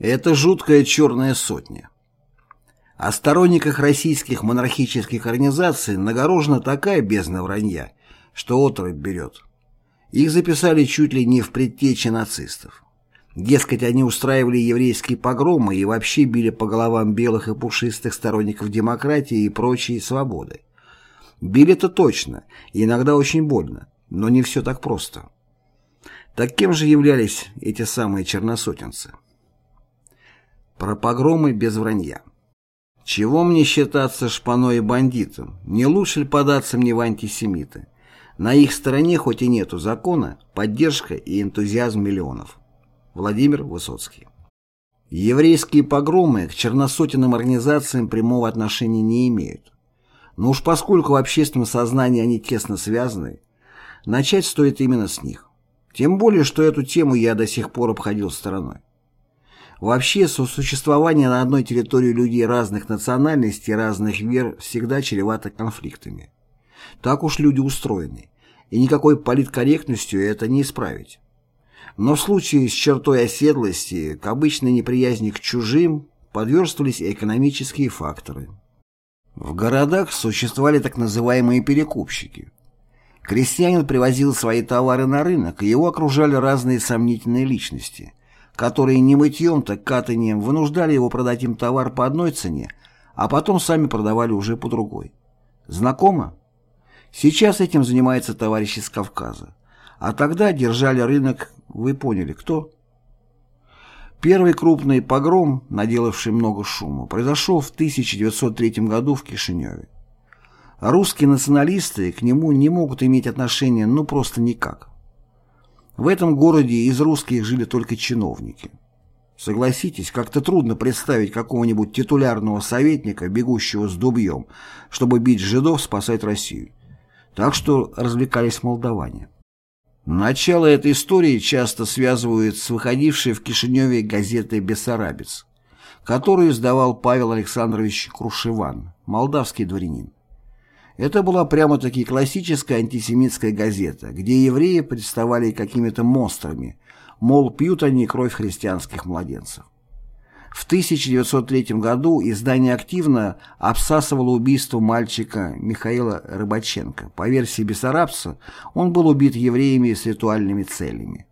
Это жуткая черная сотня. О сторонниках российских монархических организаций нагорожена такая бездна вранья, что отрыв берет. Их записали чуть ли не в предтече нацистов. Дескать, они устраивали еврейские погромы и вообще били по головам белых и пушистых сторонников демократии и прочей свободы. Били-то точно, иногда очень больно, но не все так просто. Так кем же являлись эти самые черносотенцы? Про погромы без вранья. Чего мне считаться шпаной и бандитом? Не лучше ли податься мне в антисемиты? На их стороне хоть и нету закона, поддержка и энтузиазм миллионов. Владимир Высоцкий. Еврейские погромы к черносотенным организациям прямого отношения не имеют. Но уж поскольку в общественном сознании они тесно связаны, начать стоит именно с них. Тем более, что эту тему я до сих пор обходил стороной. Вообще, сосуществование на одной территории людей разных национальностей разных вер всегда чревато конфликтами. Так уж люди устроены, и никакой политкорректностью это не исправить. Но в случае с чертой оседлости к обычной неприязни к чужим подверстывались экономические факторы. В городах существовали так называемые перекупщики. Крестьянин привозил свои товары на рынок, и его окружали разные сомнительные личности – которые не мытьем, так катанием вынуждали его продать им товар по одной цене, а потом сами продавали уже по другой. Знакомо? Сейчас этим занимается товарищ из Кавказа. А тогда держали рынок, вы поняли, кто? Первый крупный погром, наделавший много шума, произошел в 1903 году в Кишиневе. Русские националисты к нему не могут иметь отношения ну просто никак. В этом городе из русских жили только чиновники. Согласитесь, как-то трудно представить какого-нибудь титулярного советника, бегущего с дубьем, чтобы бить жидов, спасать Россию. Так что развлекались молдаване. Начало этой истории часто связывают с выходившей в Кишиневе газетой «Бессарабец», которую издавал Павел Александрович Крушеван, молдавский дворянин. Это была прямо-таки классическая антисемитская газета, где евреи представали какими-то монстрами, мол, пьют они кровь христианских младенцев. В 1903 году издание активно обсасывало убийство мальчика Михаила Рыбаченко. По версии Бессарабца, он был убит евреями с ритуальными целями.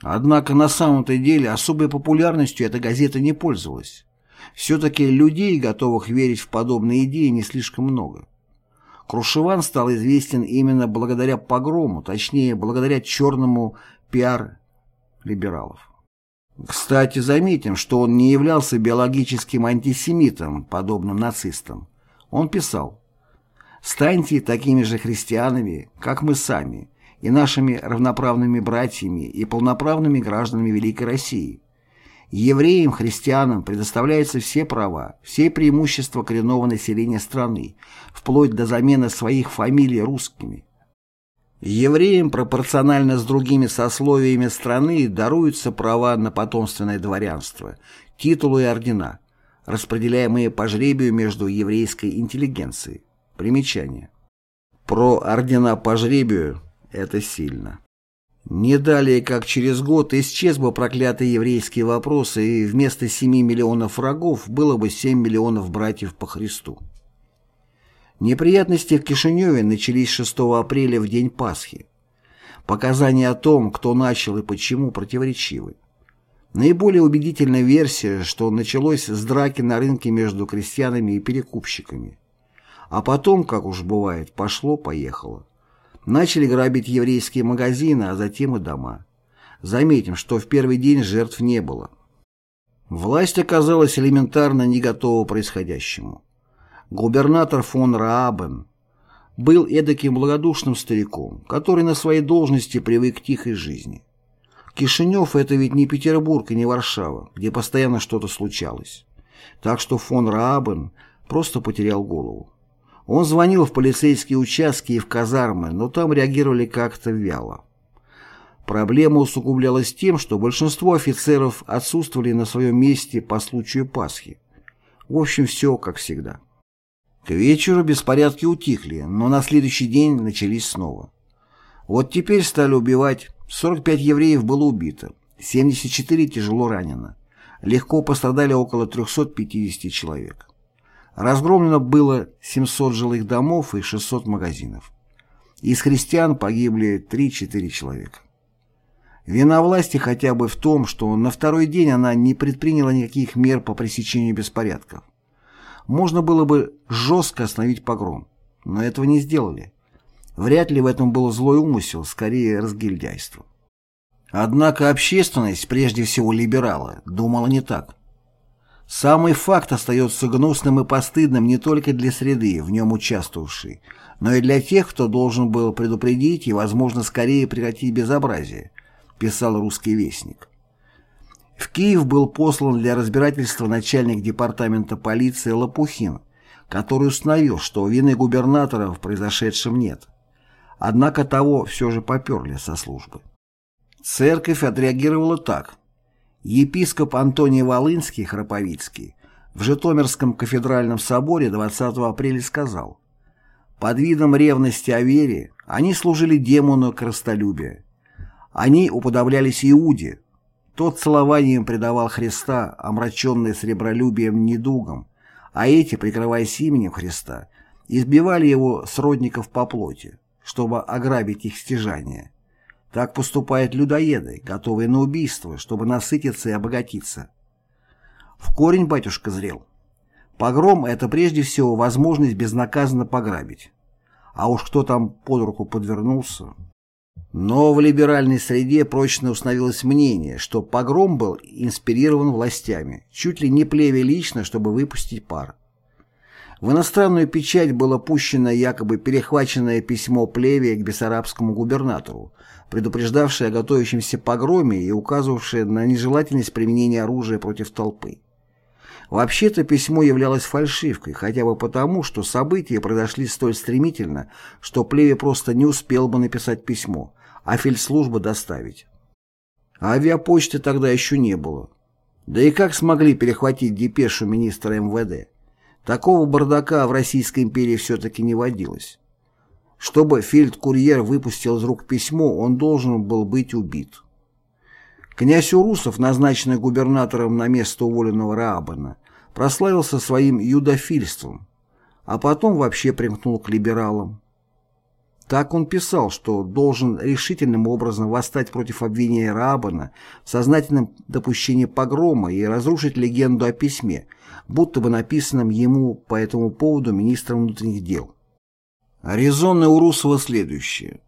Однако на самом-то деле особой популярностью эта газета не пользовалась. Все-таки людей, готовых верить в подобные идеи, не слишком много. Крушеван стал известен именно благодаря погрому, точнее, благодаря черному пиар либералов. Кстати, заметим, что он не являлся биологическим антисемитом, подобным нацистам. Он писал «Станьте такими же христианами, как мы сами, и нашими равноправными братьями и полноправными гражданами Великой России. Евреям, христианам предоставляются все права, все преимущества коренного населения страны, вплоть до замены своих фамилий русскими. Евреям пропорционально с другими сословиями страны даруются права на потомственное дворянство, титулы и ордена, распределяемые по жребию между еврейской интеллигенцией. Примечание. Про ордена по жребию – это сильно. Не далее, как через год, исчез бы проклятый еврейский вопрос, и вместо 7 миллионов врагов было бы 7 миллионов братьев по Христу. Неприятности в Кишиневе начались 6 апреля в день Пасхи. Показания о том, кто начал и почему, противоречивы. Наиболее убедительная версия, что началось с драки на рынке между крестьянами и перекупщиками. А потом, как уж бывает, пошло-поехало. Начали грабить еврейские магазины, а затем и дома. Заметим, что в первый день жертв не было. Власть оказалась элементарно не готова происходящему. Губернатор фон Раабен был эдаким благодушным стариком, который на своей должности привык к тихой жизни. Кишинев – это ведь не Петербург и не Варшава, где постоянно что-то случалось. Так что фон Раабен просто потерял голову. Он звонил в полицейские участки и в казармы, но там реагировали как-то вяло. Проблема усугублялась тем, что большинство офицеров отсутствовали на своем месте по случаю Пасхи. В общем, все как всегда. К вечеру беспорядки утихли, но на следующий день начались снова. Вот теперь стали убивать. 45 евреев было убито, 74 тяжело ранено. легко пострадали около 350 человек. Разгромлено было 700 жилых домов и 600 магазинов. Из христиан погибли 3-4 человека. Вина власти хотя бы в том, что на второй день она не предприняла никаких мер по пресечению беспорядков. Можно было бы жестко остановить погром, но этого не сделали. Вряд ли в этом был злой умысел, скорее разгильдяйство. Однако общественность, прежде всего либерала, думала не так. Самый факт остается гнусным и постыдным не только для среды, в нем участвовавшей, но и для тех, кто должен был предупредить и, возможно, скорее прекратить безобразие, писал русский вестник. В Киев был послан для разбирательства начальник департамента полиции Лопухин, который установил, что вины губернатора в произошедшем нет. Однако того все же поперли со службы. Церковь отреагировала так. Епископ Антоний Волынский Храповицкий в Житомирском кафедральном соборе 20 апреля сказал «Под видом ревности о вере они служили демону крыстолюбия. Они уподоблялись Иуде. Тот целованием предавал Христа, омраченный сребролюбием недугом, а эти, прикрываясь именем Христа, избивали его сродников по плоти, чтобы ограбить их стяжание. Так поступают людоеды, готовые на убийство, чтобы насытиться и обогатиться. В корень батюшка зрел. Погром – это прежде всего возможность безнаказанно пограбить. А уж кто там под руку подвернулся. Но в либеральной среде прочно установилось мнение, что погром был инспирирован властями, чуть ли не плеве лично, чтобы выпустить пар. В иностранную печать было пущено якобы перехваченное письмо Плевия к бессарабскому губернатору, предупреждавшее о готовящемся погроме и указывавшее на нежелательность применения оружия против толпы. Вообще-то письмо являлось фальшивкой, хотя бы потому, что события произошли столь стремительно, что Плеве просто не успел бы написать письмо, а фельдслужба доставить. Авиапочты тогда еще не было. Да и как смогли перехватить депешу министра МВД? Такого бардака в Российской империи все-таки не водилось. Чтобы фельдкурьер выпустил из рук письмо, он должен был быть убит. Князь Урусов, назначенный губернатором на место уволенного Раабана, прославился своим юдофильством, а потом вообще примкнул к либералам. Так он писал, что должен решительным образом восстать против обвинения Раабана в сознательном допущении погрома и разрушить легенду о письме, будто бы написанном ему по этому поводу министром внутренних дел. Резонное у Русова следующее.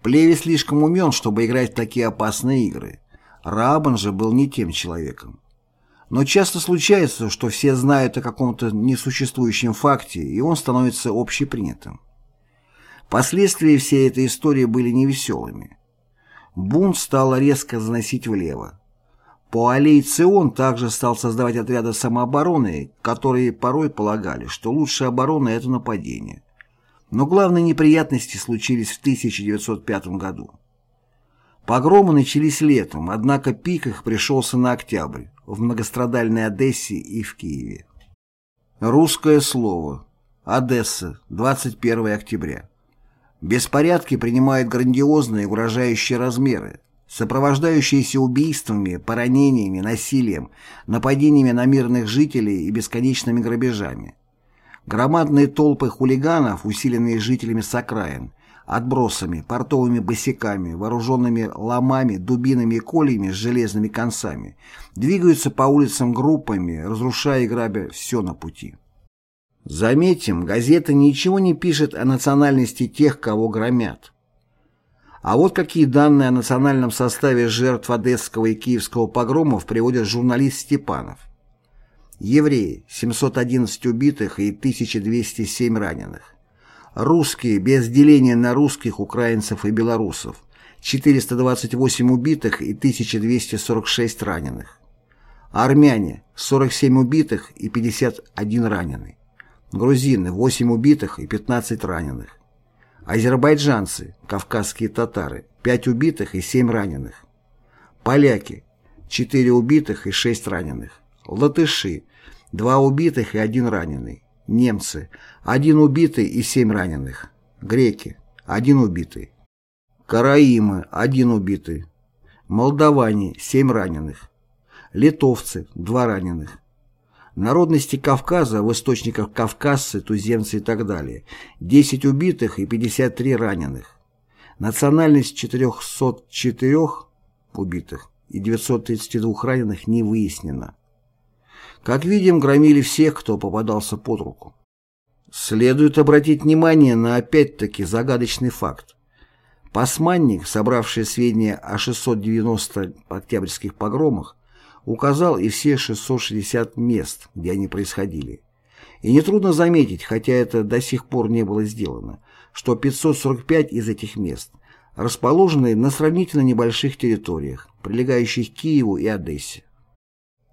Плеви слишком умен, чтобы играть в такие опасные игры. Раабан же был не тем человеком. Но часто случается, что все знают о каком-то несуществующем факте, и он становится общепринятым. Последствия всей этой истории были невеселыми. Бунт стал резко заносить влево. По аллее Цион также стал создавать отряды самообороны, которые порой полагали, что лучшая оборона – это нападение. Но главные неприятности случились в 1905 году. Погромы начались летом, однако пик их пришелся на октябрь, в многострадальной Одессе и в Киеве. Русское слово. Одесса, 21 октября. Беспорядки принимают грандиозные угрожающие размеры, сопровождающиеся убийствами, поранениями, насилием, нападениями на мирных жителей и бесконечными грабежами. Громадные толпы хулиганов, усиленные жителями с окраин, отбросами, портовыми босиками, вооруженными ломами, дубинами и кольями с железными концами, двигаются по улицам группами, разрушая и грабя все на пути. Заметим, газета ничего не пишет о национальности тех, кого громят. А вот какие данные о национальном составе жертв Одесского и Киевского погромов приводит журналист Степанов. Евреи – 711 убитых и 1207 раненых. Русские, без деления на русских, украинцев и белорусов – 428 убитых и 1246 раненых. Армяне – 47 убитых и 51 раненый. Грузины – 8 убитых и 15 раненых. Азербайджанцы, кавказские татары – 5 убитых и 7 раненых. Поляки – 4 убитых и 6 раненых. Латыши – 2 убитых и 1 раненый. Немцы – 1 убитый и 7 раненых. Греки – 1 убитый. Караимы – 1 убитый. Молдаване – 7 раненых. литовцы – 2 раненых. Народности Кавказа в источниках кавказцы, туземцы и так далее – 10 убитых и 53 раненых. Национальность 404 убитых и 932 раненых не выяснена. Как видим, громили всех, кто попадался под руку. Следует обратить внимание на опять-таки загадочный факт. Пасманник, собравший сведения о 690 октябрьских погромах, указал и все 660 мест, где они происходили. И нетрудно заметить, хотя это до сих пор не было сделано, что 545 из этих мест расположены на сравнительно небольших территориях, прилегающих к Киеву и Одессе.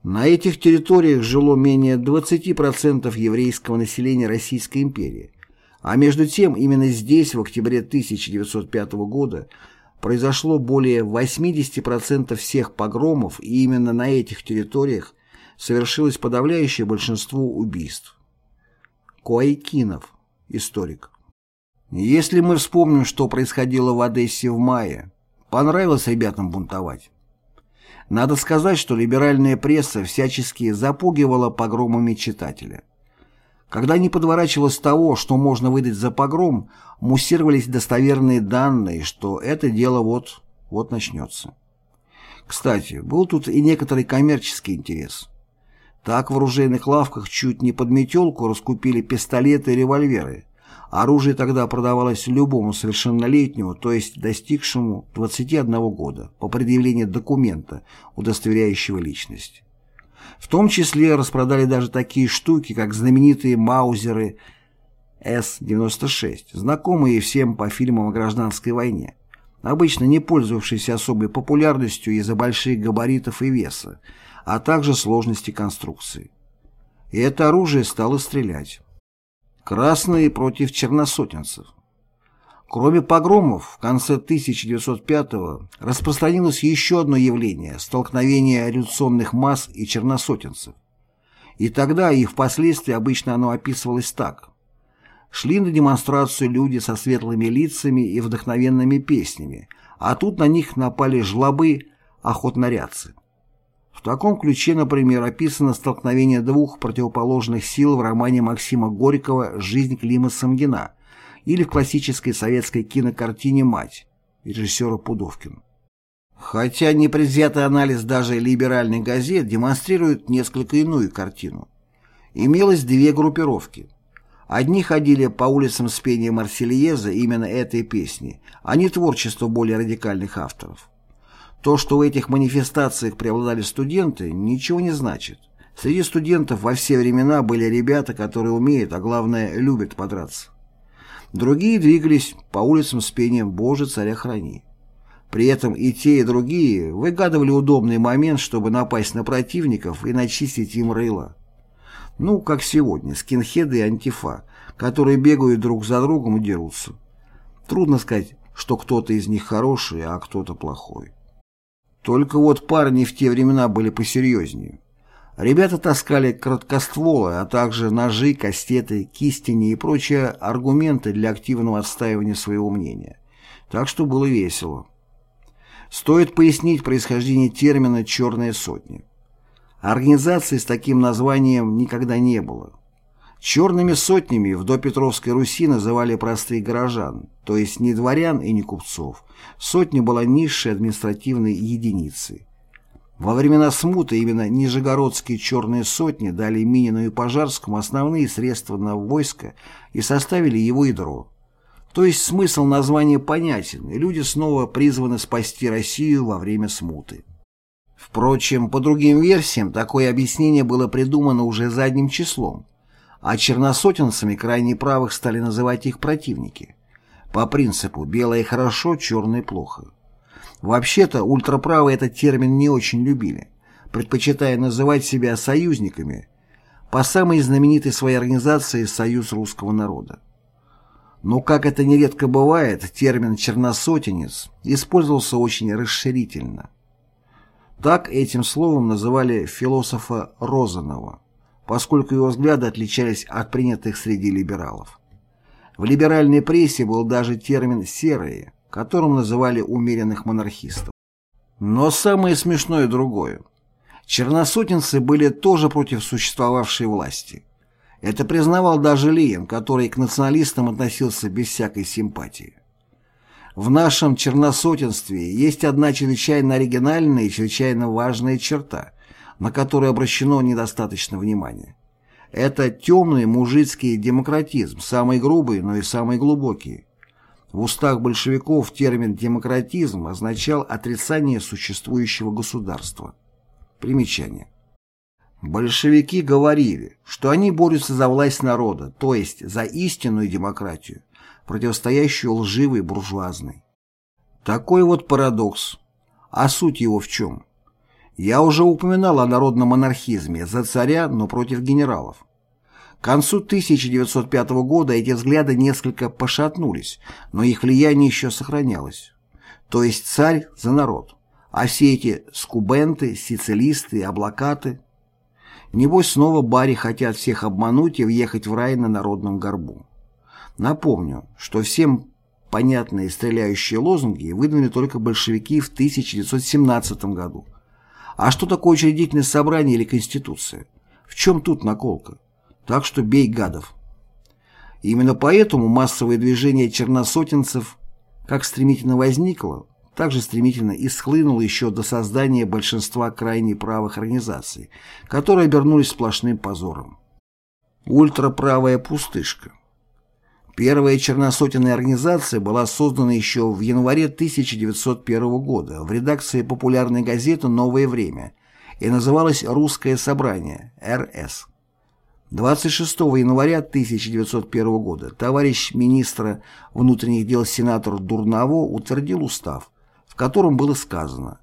На этих территориях жило менее 20% еврейского населения Российской империи, а между тем именно здесь в октябре 1905 года произошло более 80% всех погромов и именно на этих территориях совершилось подавляющее большинство убийств. Коайкинов, историк. Если мы вспомним, что происходило в Одессе в мае, понравилось ребятам бунтовать? Надо сказать, что либеральная пресса всячески запугивала погромами читателя. Когда не подворачивалось того, что можно выдать за погром, муссировались достоверные данные, что это дело вот, вот начнется. Кстати, был тут и некоторый коммерческий интерес. Так в оружейных лавках чуть не под метелку раскупили пистолеты и револьверы, Оружие тогда продавалось любому совершеннолетнему, то есть достигшему 21 года, по предъявлению документа, удостоверяющего личность. В том числе распродали даже такие штуки, как знаменитые маузеры С-96, знакомые всем по фильмам о гражданской войне, обычно не пользовавшиеся особой популярностью из-за больших габаритов и веса, а также сложности конструкции. И это оружие стало стрелять. Красные против черносотенцев. Кроме погромов, в конце 1905-го распространилось еще одно явление – столкновение революционных масс и черносотенцев. И тогда, и впоследствии обычно оно описывалось так. Шли на демонстрацию люди со светлыми лицами и вдохновенными песнями, а тут на них напали жлобы, охотнорядцы. В таком ключе, например, описано столкновение двух противоположных сил в романе Максима Горького «Жизнь Клима Самгина» или в классической советской кинокартине «Мать» режиссера Пудовкина. Хотя непредвзятый анализ даже либеральных газет демонстрирует несколько иную картину. Имелось две группировки. Одни ходили по улицам с пением Марсельеза именно этой песни, а не творчество более радикальных авторов. То, что в этих манифестациях преобладали студенты, ничего не значит. Среди студентов во все времена были ребята, которые умеют, а главное, любят подраться. Другие двигались по улицам с пением «Боже, царя храни». При этом и те, и другие выгадывали удобный момент, чтобы напасть на противников и начистить им рыло. Ну, как сегодня, скинхеды и антифа, которые бегают друг за другом и дерутся. Трудно сказать, что кто-то из них хороший, а кто-то плохой. Только вот парни в те времена были посерьезнее. Ребята таскали краткостволы, а также ножи, кастеты, кистени и прочие аргументы для активного отстаивания своего мнения. Так что было весело. Стоит пояснить происхождение термина «черная сотня». Организации с таким названием никогда не было. Черными сотнями в допетровской Руси называли простых горожан, то есть не дворян и не купцов. Сотня была низшей административной единицей. Во времена смуты именно нижегородские черные сотни дали Минину и Пожарскому основные средства на войско и составили его ядро. То есть смысл названия понятен, и люди снова призваны спасти Россию во время смуты. Впрочем, по другим версиям, такое объяснение было придумано уже задним числом а черносотенцами крайне правых стали называть их противники. По принципу «белое хорошо, черное плохо». Вообще-то ультраправые этот термин не очень любили, предпочитая называть себя союзниками по самой знаменитой своей организации «Союз русского народа». Но, как это нередко бывает, термин «черносотенец» использовался очень расширительно. Так этим словом называли философа Розанова поскольку его взгляды отличались от принятых среди либералов. В либеральной прессе был даже термин «серые», которым называли умеренных монархистов. Но самое смешное другое. Черносотенцы были тоже против существовавшей власти. Это признавал даже Ленин, который к националистам относился без всякой симпатии. В нашем черносотенстве есть одна чрезвычайно оригинальная и чрезвычайно важная черта, на которую обращено недостаточно внимания. Это темный мужицкий демократизм, самый грубый, но и самый глубокий. В устах большевиков термин «демократизм» означал отрицание существующего государства. Примечание. Большевики говорили, что они борются за власть народа, то есть за истинную демократию, противостоящую лживой буржуазной. Такой вот парадокс. А суть его в чем? Я уже упоминал о народном анархизме за царя, но против генералов. К концу 1905 года эти взгляды несколько пошатнулись, но их влияние еще сохранялось. То есть царь за народ, а все эти скубенты, сицилисты, облакаты. Небось снова бари хотят всех обмануть и въехать в рай на народном горбу. Напомню, что всем понятные стреляющие лозунги выдвинули только большевики в 1917 году. А что такое учредительное собрание или конституция? В чем тут наколка? Так что бей гадов. именно поэтому массовое движение черносотенцев как стремительно возникло, так же стремительно и схлынуло еще до создания большинства крайне правых организаций, которые обернулись сплошным позором. Ультраправая пустышка. Первая черносотенная организация была создана еще в январе 1901 года в редакции популярной газеты «Новое время» и называлась «Русское собрание» РС. 26 января 1901 года товарищ министра внутренних дел сенатор Дурново утвердил устав, в котором было сказано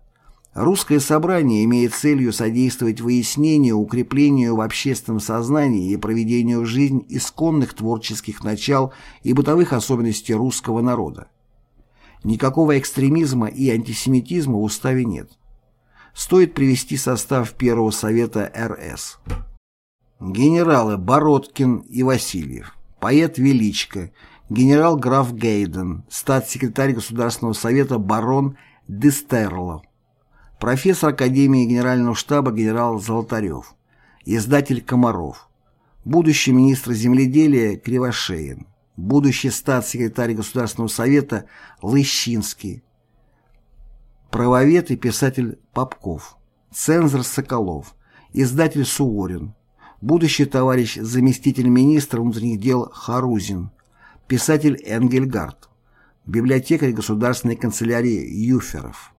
«Русское собрание имеет целью содействовать выяснению, укреплению в общественном сознании и проведению в жизнь исконных творческих начал и бытовых особенностей русского народа. Никакого экстремизма и антисемитизма в уставе нет. Стоит привести состав Первого Совета РС. Генералы Бородкин и Васильев, поэт Величко, генерал-граф Гейден, статс-секретарь Государственного совета барон Дестерло, профессор Академии Генерального штаба генерал Золотарев, издатель Комаров, будущий министр земледелия Кривошеин, будущий статс-секретарь Государственного совета Лыщинский, правовед и писатель Попков, цензор Соколов, издатель Суворин, будущий товарищ заместитель министра внутренних дел Харузин, писатель Энгельгард, библиотекарь государственной канцелярии Юферов.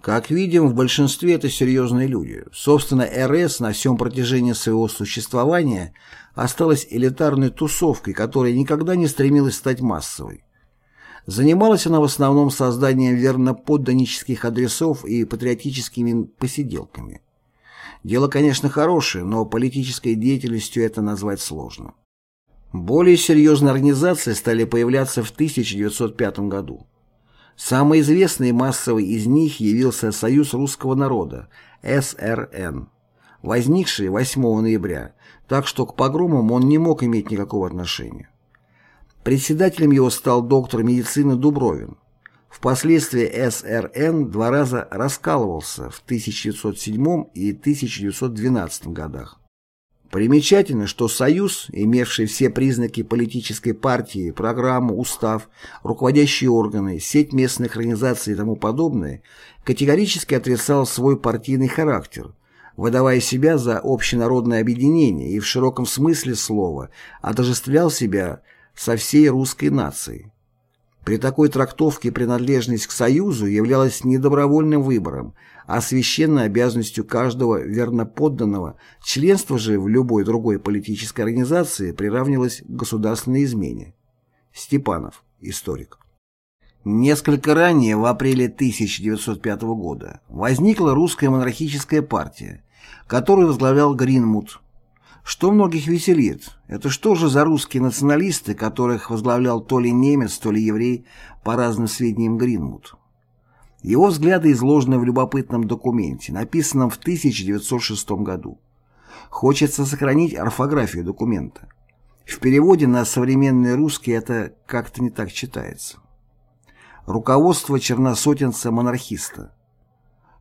Как видим, в большинстве это серьезные люди. Собственно, РС на всем протяжении своего существования осталась элитарной тусовкой, которая никогда не стремилась стать массовой. Занималась она в основном созданием верноподданнических адресов и патриотическими посиделками. Дело, конечно, хорошее, но политической деятельностью это назвать сложно. Более серьезные организации стали появляться в 1905 году. Самый известный и массовый из них явился Союз русского народа, СРН, возникший 8 ноября, так что к погромам он не мог иметь никакого отношения. Председателем его стал доктор медицины Дубровин. Впоследствии СРН два раза раскалывался в 1907 и 1912 годах. Примечательно, что Союз, имевший все признаки политической партии, программу, устав, руководящие органы, сеть местных организаций и тому подобное, категорически отрицал свой партийный характер, выдавая себя за общенародное объединение и в широком смысле слова отождествлял себя со всей русской нацией. При такой трактовке принадлежность к Союзу являлась не добровольным выбором, а священной обязанностью каждого верноподданного, членство же в любой другой политической организации приравнивалось к государственной измене. Степанов, историк. Несколько ранее, в апреле 1905 года, возникла русская монархическая партия, которую возглавлял Гринмут, что многих веселит? Это что же за русские националисты, которых возглавлял то ли немец, то ли еврей, по разным сведениям Гринмут? Его взгляды изложены в любопытном документе, написанном в 1906 году. Хочется сохранить орфографию документа. В переводе на современный русский это как-то не так читается. Руководство черносотенца-монархиста.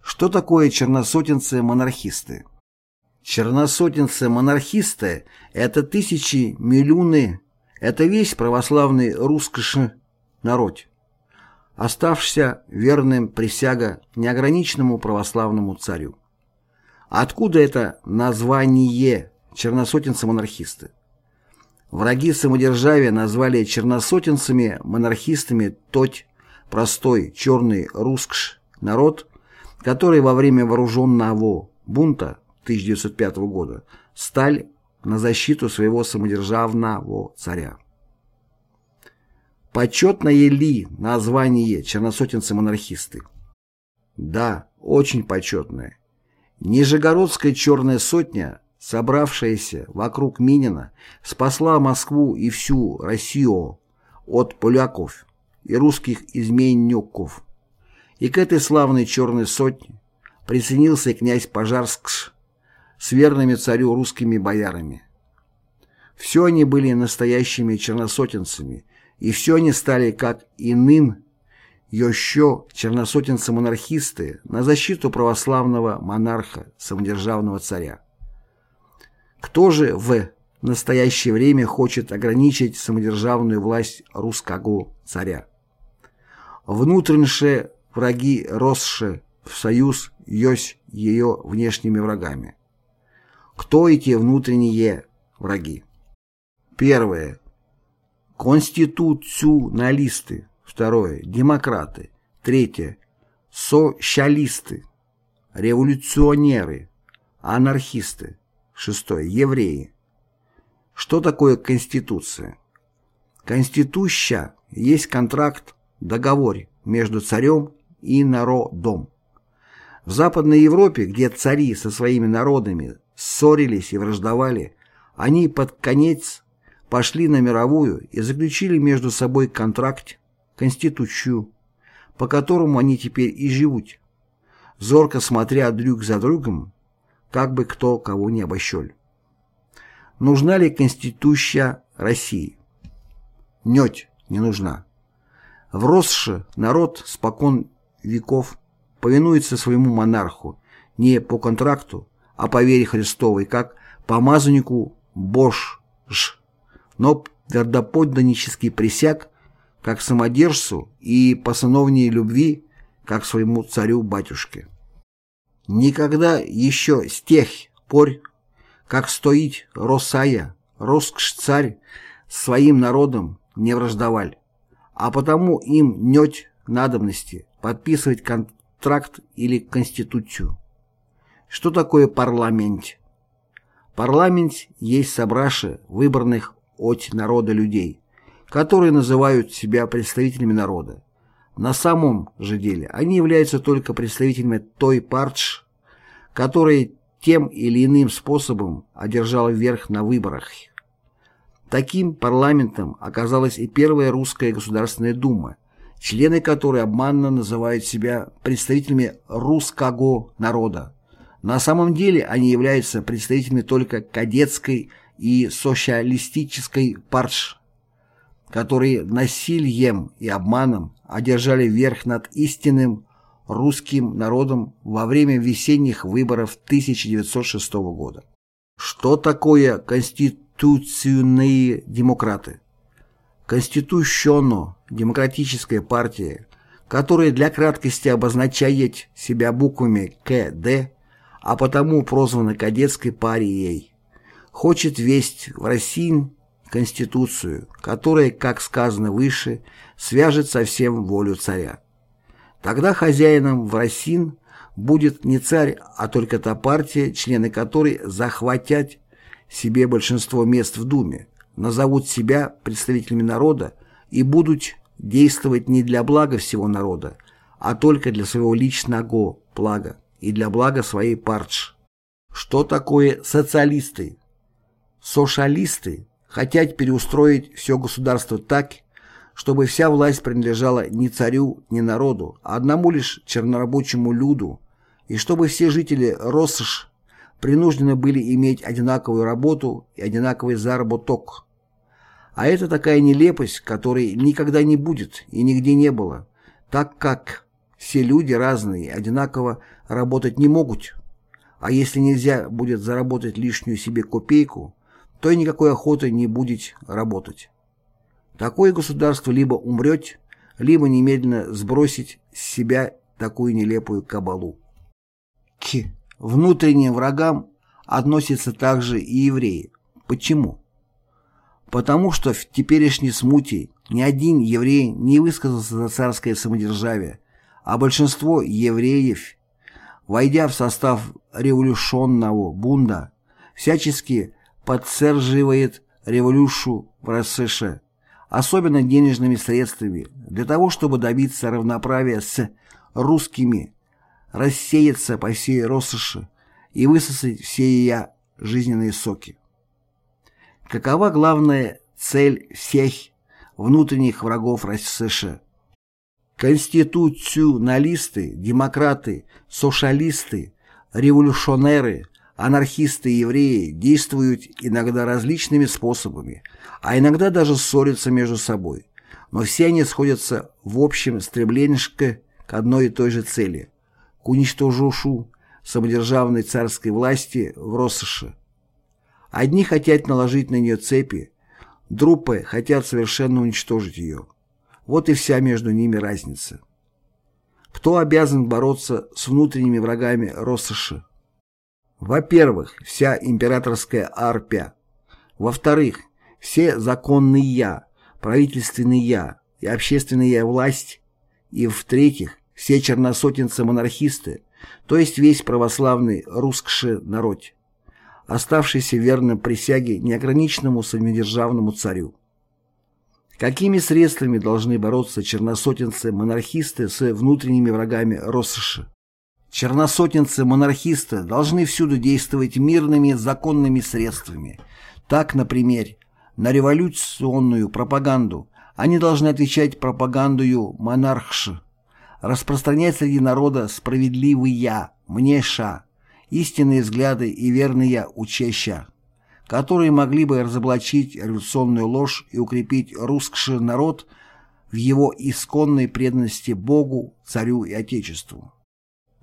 Что такое черносотенцы-монархисты? Черносотенцы-монархисты – это тысячи, миллионы, это весь православный русский народ, оставшийся верным присяга неограниченному православному царю. Откуда это название черносотенцы-монархисты? Враги самодержавия назвали черносотенцами-монархистами тот простой черный русский народ, который во время вооруженного бунта 1905 года сталь на защиту своего самодержавного царя. Почетное ли название черносотенцы-монархисты? Да, очень почетное. Нижегородская черная сотня собравшаяся вокруг Минина, спасла Москву и всю Россию от поляков и русских изменников. И к этой славной черной сотне присоединился князь Пожарскш с верными царю русскими боярами. Все они были настоящими черносотенцами, и все они стали, как иным, еще черносотенцы-монархисты на защиту православного монарха, самодержавного царя. Кто же в настоящее время хочет ограничить самодержавную власть русского царя? Внутренние враги росшие в союз есть ее внешними врагами. Кто эти внутренние враги? Первое. Конституционалисты. Второе. Демократы. Третье. Социалисты. Революционеры. Анархисты. Шестое. Евреи. Что такое Конституция? Конституция есть контракт, договор между царем и народом. В Западной Европе, где цари со своими народами ссорились и враждовали, они под конец пошли на мировую и заключили между собой контракт, конституцию, по которому они теперь и живут, зорко смотря друг за другом как бы кто кого не обощел. Нужна ли Конституция России? Неть не нужна. Вросший народ спокон веков повинуется своему монарху не по контракту, а по вере Христовой, как помазаннику Бож, но твердоподданнический присяг, как самодержцу и по любви, как своему царю-батюшке. Никогда еще с тех пор, как стоит Росая, Роскш-царь своим народом не враждоваль, а потому им неть надобности подписывать контракт или конституцию. Что такое парламент? Парламент есть собраши выбранных от народа людей, которые называют себя представителями народа. На самом же деле они являются только представителями той партии, которая тем или иным способом одержала верх на выборах. Таким парламентом оказалась и первая русская Государственная Дума, члены которой обманно называют себя представителями русского народа. На самом деле они являются представителями только кадетской и социалистической партии которые насильем и обманом одержали верх над истинным русским народом во время весенних выборов 1906 года. Что такое конституционные демократы? Конституционно-демократическая партия, которая для краткости обозначает себя буквами КД, а потому прозвана кадетской парией, хочет весть в России Конституцию, которая, как сказано выше, свяжет совсем волю царя. Тогда хозяином в России будет не царь, а только та партия, члены которой захватят себе большинство мест в Думе, назовут себя представителями народа и будут действовать не для блага всего народа, а только для своего личного блага и для блага своей партии. Что такое социалисты? Сошалисты хотят переустроить все государство так, чтобы вся власть принадлежала не царю, не народу, а одному лишь чернорабочему люду, и чтобы все жители Россш принуждены были иметь одинаковую работу и одинаковый заработок. А это такая нелепость, которой никогда не будет и нигде не было, так как все люди разные, одинаково работать не могут, а если нельзя будет заработать лишнюю себе копейку, то и никакой охоты не будет работать. Такое государство либо умрет, либо немедленно сбросить с себя такую нелепую кабалу. К внутренним врагам относятся также и евреи. Почему? Потому что в теперешней смуте ни один еврей не высказался за царское самодержавие, а большинство евреев, войдя в состав революционного бунда, всячески подсерживает революцию в РСШ, особенно денежными средствами, для того, чтобы добиться равноправия с русскими, рассеяться по всей Россоши и высосать все ее жизненные соки. Какова главная цель всех внутренних врагов РСШ? Конституционалисты, демократы, социалисты, революционеры, анархисты и евреи действуют иногда различными способами, а иногда даже ссорятся между собой. Но все они сходятся в общем стремлении к одной и той же цели – к уничтожушу самодержавной царской власти в Россоши. Одни хотят наложить на нее цепи, другие хотят совершенно уничтожить ее. Вот и вся между ними разница. Кто обязан бороться с внутренними врагами Россоши? Во-первых, вся императорская арпия. Во-вторых, все законные я, правительственные я и общественная власть. И в-третьих, все черносотенцы-монархисты, то есть весь православный русский народ, оставшийся верным присяге неограниченному самодержавному царю. Какими средствами должны бороться черносотенцы-монархисты с внутренними врагами Россоши? Черносотенцы-монархисты должны всюду действовать мирными законными средствами. Так, например, на революционную пропаганду они должны отвечать пропагандою монархши, распространять среди народа справедливый «я», «мнеша», истинные взгляды и верные учаща, которые могли бы разоблачить революционную ложь и укрепить русский народ в его исконной преданности Богу, царю и Отечеству.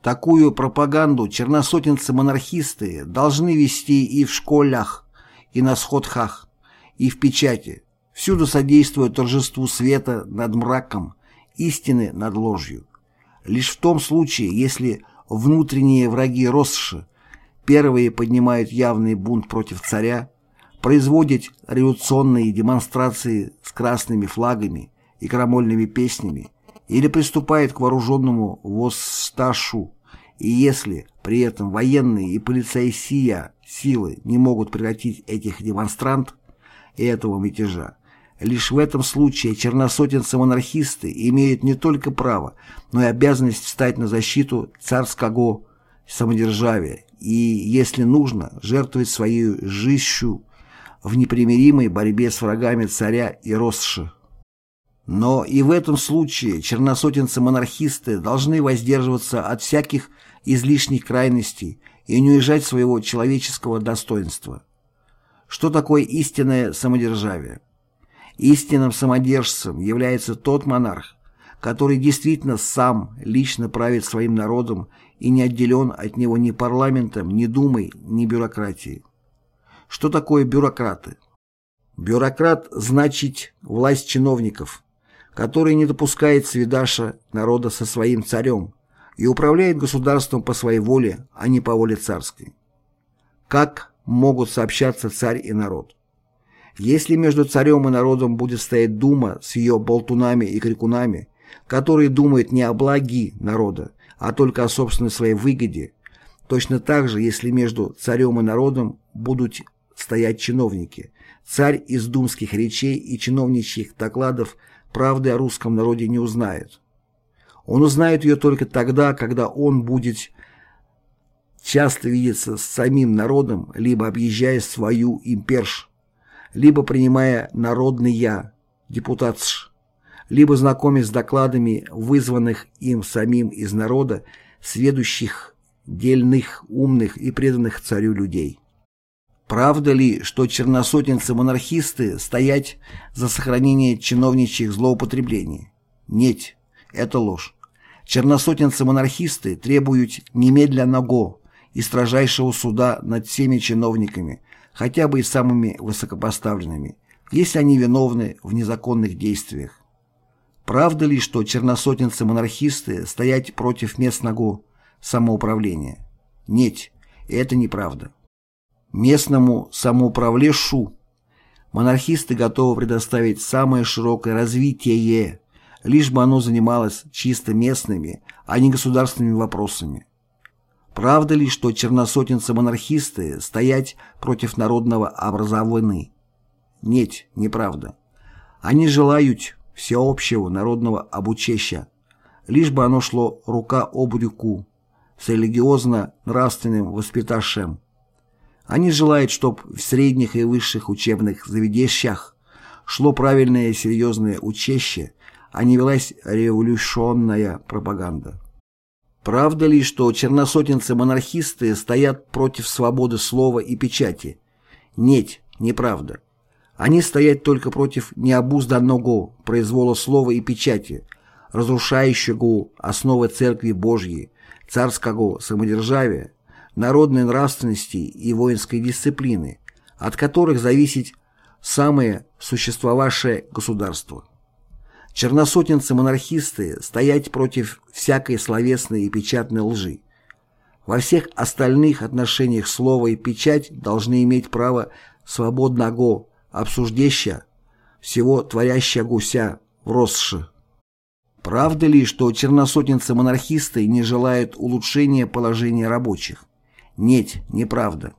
Такую пропаганду черносотенцы-монархисты должны вести и в школах, и на сходхах, и в печати, всюду содействуя торжеству света над мраком, истины над ложью. Лишь в том случае, если внутренние враги Россши. Первые поднимают явный бунт против царя, производят революционные демонстрации с красными флагами и крамольными песнями или приступают к вооруженному воссташу, и если при этом военные и полицейские силы не могут прекратить этих демонстрант и этого мятежа, Лишь в этом случае черносотенцы-монархисты имеют не только право, но и обязанность встать на защиту царского самодержавия и, если нужно, жертвовать свою жизнью в непримиримой борьбе с врагами царя и Росши. Но и в этом случае черносотенцы-монархисты должны воздерживаться от всяких излишних крайностей и не уезжать своего человеческого достоинства. Что такое истинное самодержавие? Истинным самодержцем является тот монарх, который действительно сам лично правит своим народом и не отделен от него ни парламентом, ни думой, ни бюрократией. Что такое бюрократы? Бюрократ значит власть чиновников, который не допускает свидаша народа со своим царем и управляет государством по своей воле, а не по воле царской. Как могут сообщаться царь и народ? Если между царем и народом будет стоять дума с ее болтунами и крикунами, которые думают не о благи народа, а только о собственной своей выгоде, точно так же, если между царем и народом будут стоять чиновники, царь из думских речей и чиновничьих докладов правды о русском народе не узнает. Он узнает ее только тогда, когда он будет часто видеться с самим народом, либо объезжая свою имперш, либо принимая народный «я», депутатш, либо знакомясь с докладами, вызванных им самим из народа, сведущих, дельных, умных и преданных царю людей. Правда ли, что черносотенцы-монархисты стоять за сохранение чиновничьих злоупотреблений? Нет, это ложь. Черносотенцы-монархисты требуют немедленного и строжайшего суда над всеми чиновниками, хотя бы и самыми высокопоставленными, если они виновны в незаконных действиях. Правда ли, что черносотенцы-монархисты стоять против местного самоуправления? Нет, это неправда. Местному самоуправлешу монархисты готовы предоставить самое широкое развитие, лишь бы оно занималось чисто местными, а не государственными вопросами. Правда ли, что черносотенцы-монархисты стоять против народного образования? Нет, неправда. Они желают всеобщего народного обучения, лишь бы оно шло рука об руку с религиозно-нравственным воспиташем. Они желают, чтобы в средних и высших учебных заведениях шло правильное и серьезное учение, а не велась революционная пропаганда. Правда ли, что черносотенцы-монархисты стоят против свободы слова и печати? Нет, неправда. Они стоят только против необузданного произвола слова и печати, разрушающего основы Церкви Божьей, царского самодержавия, народной нравственности и воинской дисциплины, от которых зависит самое существовавшее государство. Черносотенцы-монархисты стоять против всякой словесной и печатной лжи. Во всех остальных отношениях слово и печать должны иметь право свободного обсуждеща всего творящая гуся в Росше. Правда ли, что черносотенцы-монархисты не желают улучшения положения рабочих? Нет, неправда.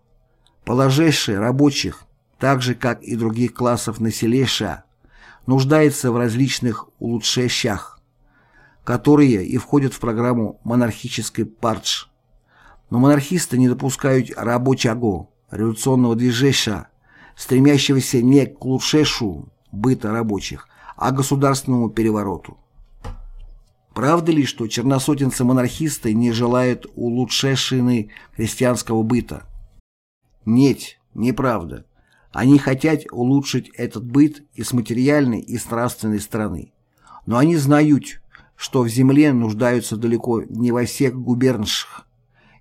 Положение рабочих, так же как и других классов населения, нуждается в различных улучшениях, которые и входят в программу монархической партии. Но монархисты не допускают рабочего революционного движения, стремящегося не к улучшению быта рабочих, а к государственному перевороту. Правда ли, что черносотенцы-монархисты не желают улучшения христианского быта? Нет, неправда. Они хотят улучшить этот быт и с материальной, и с нравственной стороны. Но они знают, что в земле нуждаются далеко не во всех губерншах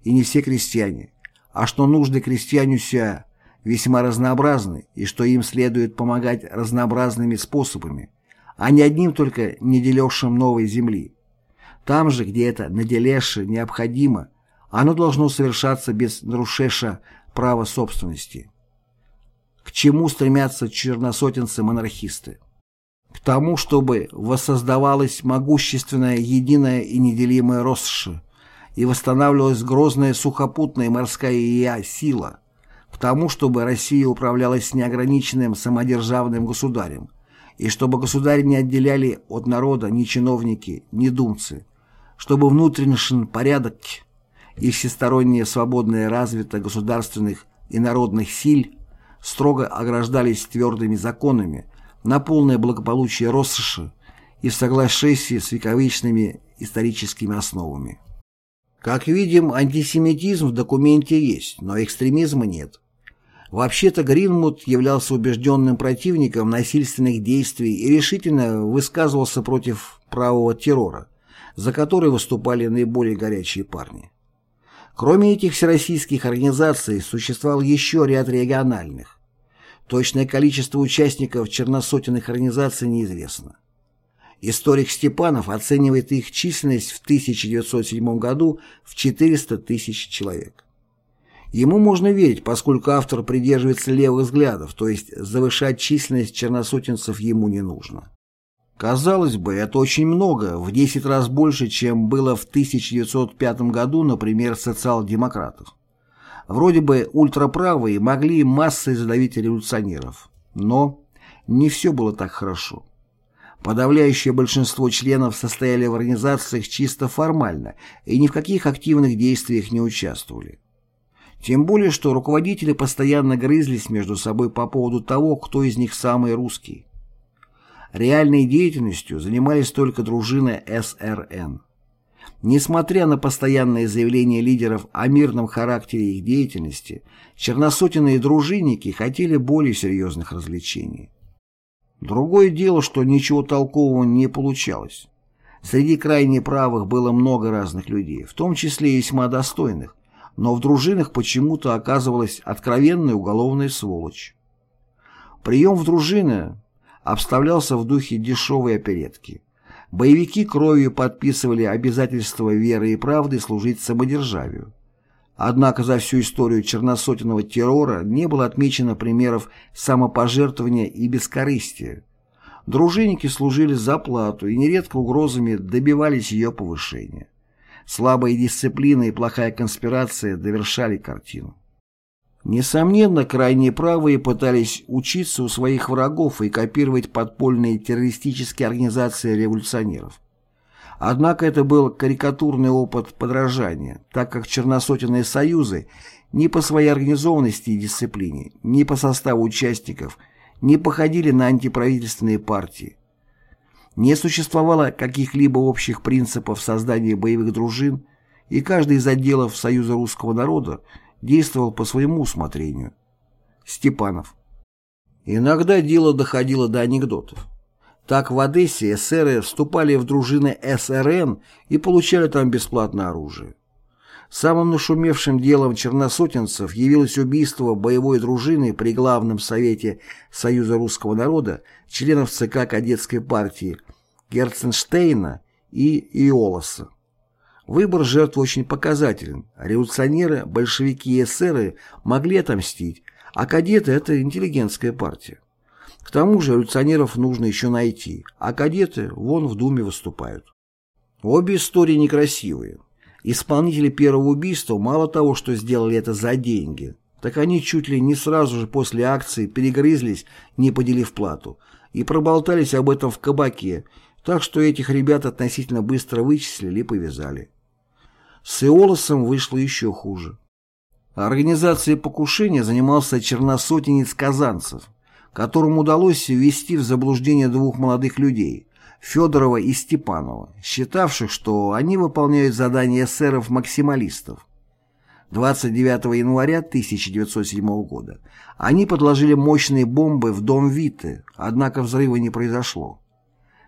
и не все крестьяне, а что нужды крестьянюся весьма разнообразны и что им следует помогать разнообразными способами, а не одним только неделевшим новой земли. Там же, где это наделеше необходимо, оно должно совершаться без нарушения права собственности. К чему стремятся черносотенцы-монархисты? К тому, чтобы воссоздавалась могущественная, единая и неделимая Россоши и восстанавливалась грозная сухопутная морская сила, к тому, чтобы Россия управлялась неограниченным самодержавным государем, и чтобы государь не отделяли от народа ни чиновники, ни думцы, чтобы внутренний порядок и всесторонняя свободная развита государственных и народных сил строго ограждались твердыми законами на полное благополучие Россоши и в соглашении с вековечными историческими основами. Как видим, антисемитизм в документе есть, но экстремизма нет. Вообще-то Гринмут являлся убежденным противником насильственных действий и решительно высказывался против правого террора, за который выступали наиболее горячие парни. Кроме этих всероссийских организаций существовал еще ряд региональных. Точное количество участников черносотенных организаций неизвестно. Историк Степанов оценивает их численность в 1907 году в 400 тысяч человек. Ему можно верить, поскольку автор придерживается левых взглядов, то есть завышать численность черносотенцев ему не нужно. Казалось бы, это очень много, в 10 раз больше, чем было в 1905 году, например, социал-демократов. Вроде бы ультраправые могли массой задавить революционеров. Но не все было так хорошо. Подавляющее большинство членов состояли в организациях чисто формально и ни в каких активных действиях не участвовали. Тем более, что руководители постоянно грызлись между собой по поводу того, кто из них самый русский. Реальной деятельностью занимались только дружины СРН. Несмотря на постоянные заявления лидеров о мирном характере их деятельности, черносотенные дружинники хотели более серьезных развлечений. Другое дело, что ничего толкового не получалось. Среди крайне правых было много разных людей, в том числе и весьма достойных, но в дружинах почему-то оказывалась откровенная уголовная сволочь. Прием в дружины обставлялся в духе дешевой оперетки. Боевики кровью подписывали обязательство веры и правды служить самодержавию. Однако за всю историю черносотенного террора не было отмечено примеров самопожертвования и бескорыстия. Дружинники служили за плату и нередко угрозами добивались ее повышения. Слабая дисциплина и плохая конспирация довершали картину. Несомненно, крайне правые пытались учиться у своих врагов и копировать подпольные террористические организации революционеров. Однако это был карикатурный опыт подражания, так как черносотенные союзы ни по своей организованности и дисциплине, ни по составу участников не походили на антиправительственные партии. Не существовало каких-либо общих принципов создания боевых дружин, и каждый из отделов Союза русского народа действовал по своему усмотрению. Степанов. Иногда дело доходило до анекдотов. Так в Одессе эсеры вступали в дружины СРН и получали там бесплатное оружие. Самым нашумевшим делом черносотенцев явилось убийство боевой дружины при Главном Совете Союза Русского Народа членов ЦК Кадетской партии Герценштейна и Иолоса. Выбор жертв очень показателен. Революционеры, большевики и эсеры могли отомстить, а кадеты – это интеллигентская партия. К тому же революционеров нужно еще найти, а кадеты вон в Думе выступают. Обе истории некрасивые. Исполнители первого убийства мало того, что сделали это за деньги, так они чуть ли не сразу же после акции перегрызлись, не поделив плату, и проболтались об этом в кабаке, так что этих ребят относительно быстро вычислили и повязали. С Иолосом вышло еще хуже. Организацией покушения занимался черносотенец казанцев – которому удалось ввести в заблуждение двух молодых людей, Федорова и Степанова, считавших, что они выполняют задания эсеров-максималистов. 29 января 1907 года они подложили мощные бомбы в дом Виты, однако взрыва не произошло.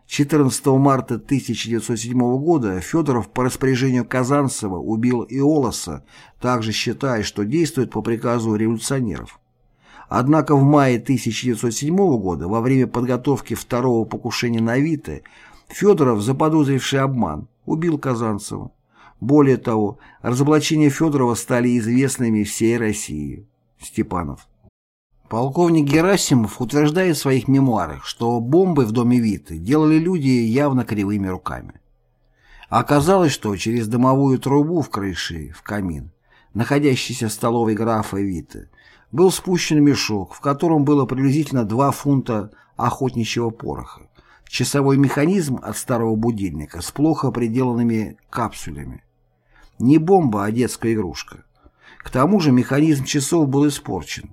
14 марта 1907 года Федоров по распоряжению Казанцева убил Иолоса, также считая, что действует по приказу революционеров. Однако в мае 1907 года, во время подготовки второго покушения на Вита, Федоров, заподозривший обман, убил Казанцева. Более того, разоблачения Федорова стали известными всей России. Степанов. Полковник Герасимов утверждает в своих мемуарах, что бомбы в доме Виты делали люди явно кривыми руками. Оказалось, что через дымовую трубу в крыше, в камин, находящийся в столовой графа Вита, был спущен мешок, в котором было приблизительно 2 фунта охотничьего пороха, часовой механизм от старого будильника с плохо приделанными капсулями. Не бомба, а детская игрушка. К тому же механизм часов был испорчен.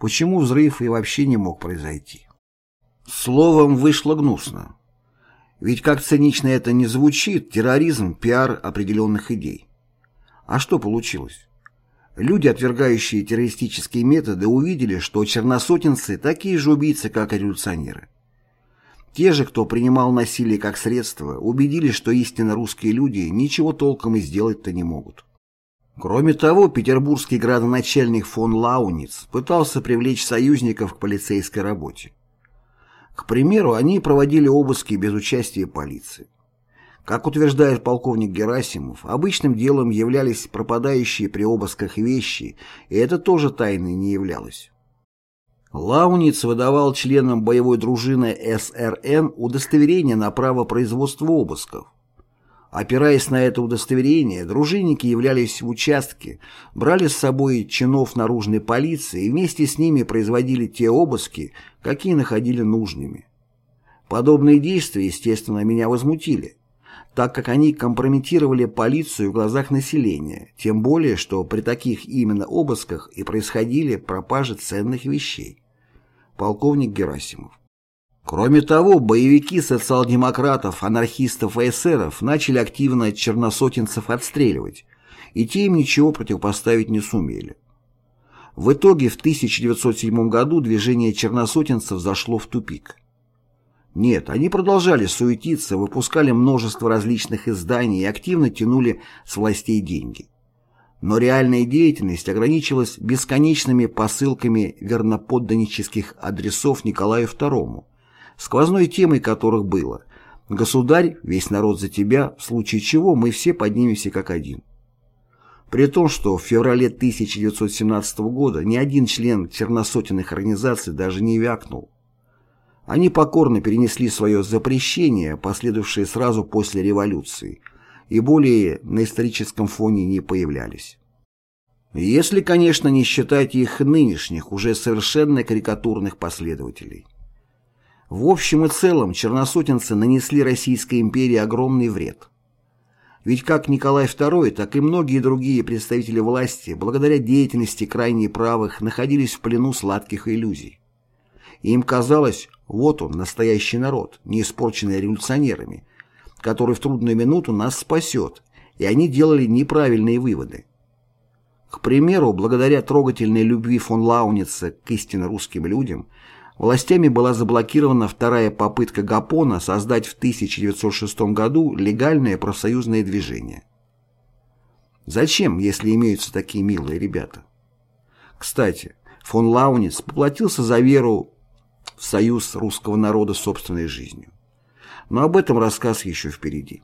Почему взрыв и вообще не мог произойти? Словом, вышло гнусно. Ведь как цинично это не звучит, терроризм – пиар определенных идей. А что получилось? Люди, отвергающие террористические методы, увидели, что черносотенцы такие же убийцы, как и революционеры. Те же, кто принимал насилие как средство, убедились, что истинно русские люди ничего толком и сделать-то не могут. Кроме того, петербургский градоначальник фон Лауниц пытался привлечь союзников к полицейской работе. К примеру, они проводили обыски без участия полиции. Как утверждает полковник Герасимов, обычным делом являлись пропадающие при обысках вещи, и это тоже тайной не являлось. Лауниц выдавал членам боевой дружины СРН удостоверение на право производства обысков. Опираясь на это удостоверение, дружинники являлись в участке, брали с собой чинов наружной полиции и вместе с ними производили те обыски, какие находили нужными. Подобные действия, естественно, меня возмутили так как они компрометировали полицию в глазах населения, тем более, что при таких именно обысках и происходили пропажи ценных вещей. Полковник Герасимов. Кроме того, боевики социал-демократов, анархистов и эсеров начали активно черносотенцев отстреливать, и те им ничего противопоставить не сумели. В итоге в 1907 году движение черносотенцев зашло в тупик. Нет, они продолжали суетиться, выпускали множество различных изданий и активно тянули с властей деньги. Но реальная деятельность ограничилась бесконечными посылками верноподданнических адресов Николаю II, сквозной темой которых было «Государь, весь народ за тебя, в случае чего мы все поднимемся как один». При том, что в феврале 1917 года ни один член черносотенных организаций даже не вякнул. Они покорно перенесли свое запрещение, последовавшее сразу после революции, и более на историческом фоне не появлялись. Если, конечно, не считать их нынешних, уже совершенно карикатурных последователей. В общем и целом черносотенцы нанесли Российской империи огромный вред. Ведь как Николай II, так и многие другие представители власти, благодаря деятельности крайне правых, находились в плену сладких иллюзий. И им казалось, вот он, настоящий народ, не испорченный революционерами, который в трудную минуту нас спасет, и они делали неправильные выводы. К примеру, благодаря трогательной любви фон Лауница к истинно русским людям, Властями была заблокирована вторая попытка Гапона создать в 1906 году легальное профсоюзное движение. Зачем, если имеются такие милые ребята? Кстати, фон Лауниц поплатился за веру в союз русского народа собственной жизнью. Но об этом рассказ еще впереди.